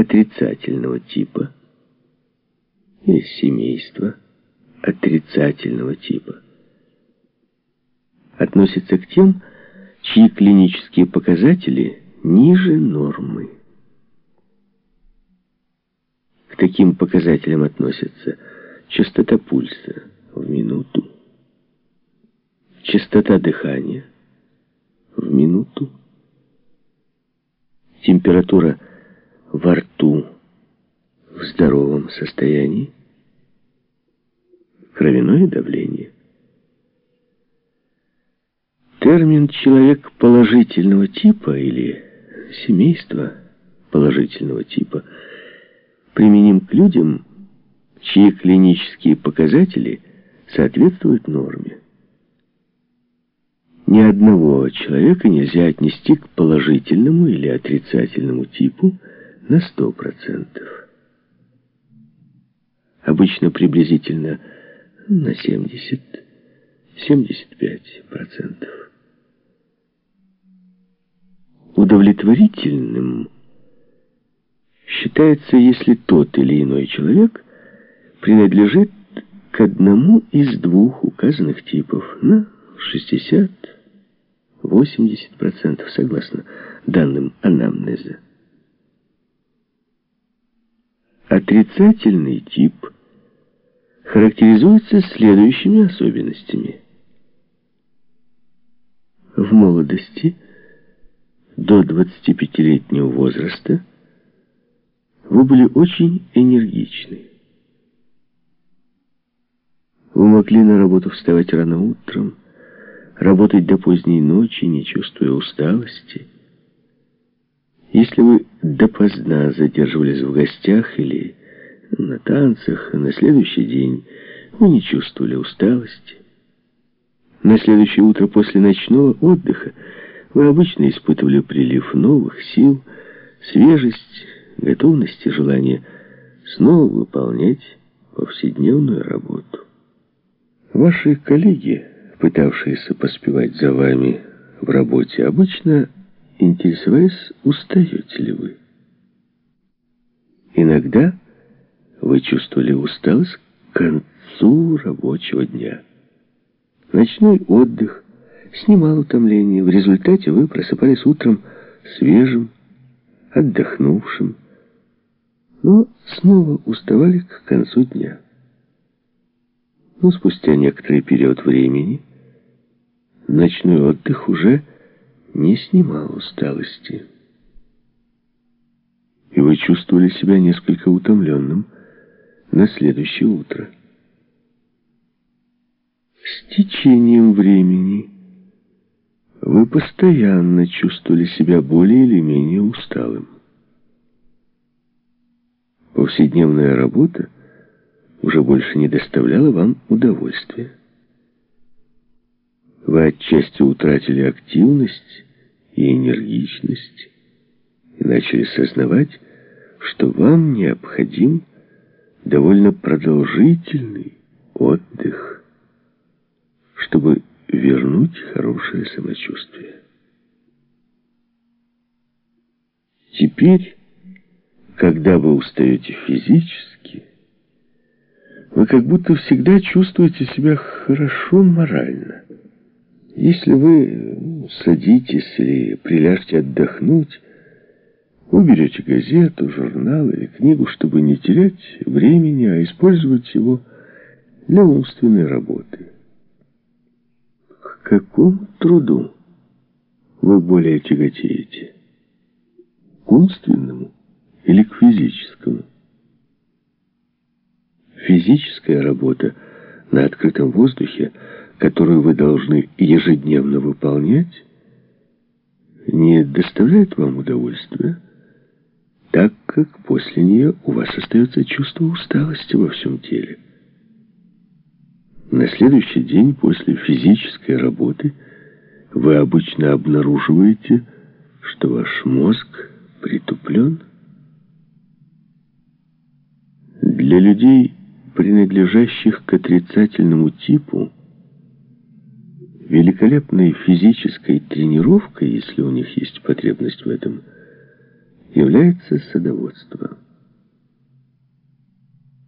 отрицательного типа или семейство отрицательного типа относится к тем, чьи клинические показатели ниже нормы. К таким показателям относятся частота пульса в минуту, частота дыхания в минуту, температура во рту в здоровом состоянии, кровяное давление. Термин «человек положительного типа» или «семейство положительного типа» применим к людям, чьи клинические показатели соответствуют норме. Ни одного человека нельзя отнести к положительному или отрицательному типу на 100%. Обычно приблизительно на 70-75%. Удовлетворительным считается, если тот или иной человек принадлежит к одному из двух указанных типов на 60-80% согласно данным анамнеза. Отрицательный тип характеризуется следующими особенностями. В молодости – до 25-летнего возраста вы были очень энергичны. Вы могли на работу вставать рано утром, работать до поздней ночи, не чувствуя усталости. Если вы допоздна задерживались в гостях или на танцах, на следующий день вы не чувствовали усталости. На следующее утро после ночного отдыха вы обычно испытывали прилив новых сил, свежесть, готовность и желание снова выполнять повседневную работу. Ваши коллеги, пытавшиеся поспевать за вами в работе, обычно интересовались, устаете ли вы. Иногда вы чувствовали усталость к концу рабочего дня. Ночной отдых – снимал утомление. В результате вы просыпались утром свежим, отдохнувшим, но снова уставали к концу дня. Но спустя некоторый период времени ночной отдых уже не снимал усталости. И вы чувствовали себя несколько утомленным на следующее утро. С течением времени вы постоянно чувствовали себя более или менее усталым. Повседневная работа уже больше не доставляла вам удовольствия. Вы отчасти утратили активность и энергичность и начали сознавать, что вам необходим довольно продолжительный отдых, чтобы вернуть хорошее самочувствие. Теперь, когда вы устаете физически, вы как будто всегда чувствуете себя хорошо морально. Если вы ну, садитесь или приляжете отдохнуть, вы берете газету, журнал или книгу, чтобы не терять времени, а использовать его для умственной работы какому труду вы более тяготеете? К умственному или к физическому? Физическая работа на открытом воздухе, которую вы должны ежедневно выполнять, не доставляет вам удовольствия, так как после нее у вас остается чувство усталости во всем теле. На следующий день после физической работы вы обычно обнаруживаете, что ваш мозг притуплен. Для людей, принадлежащих к отрицательному типу, великолепной физической тренировкой, если у них есть потребность в этом, является садоводство.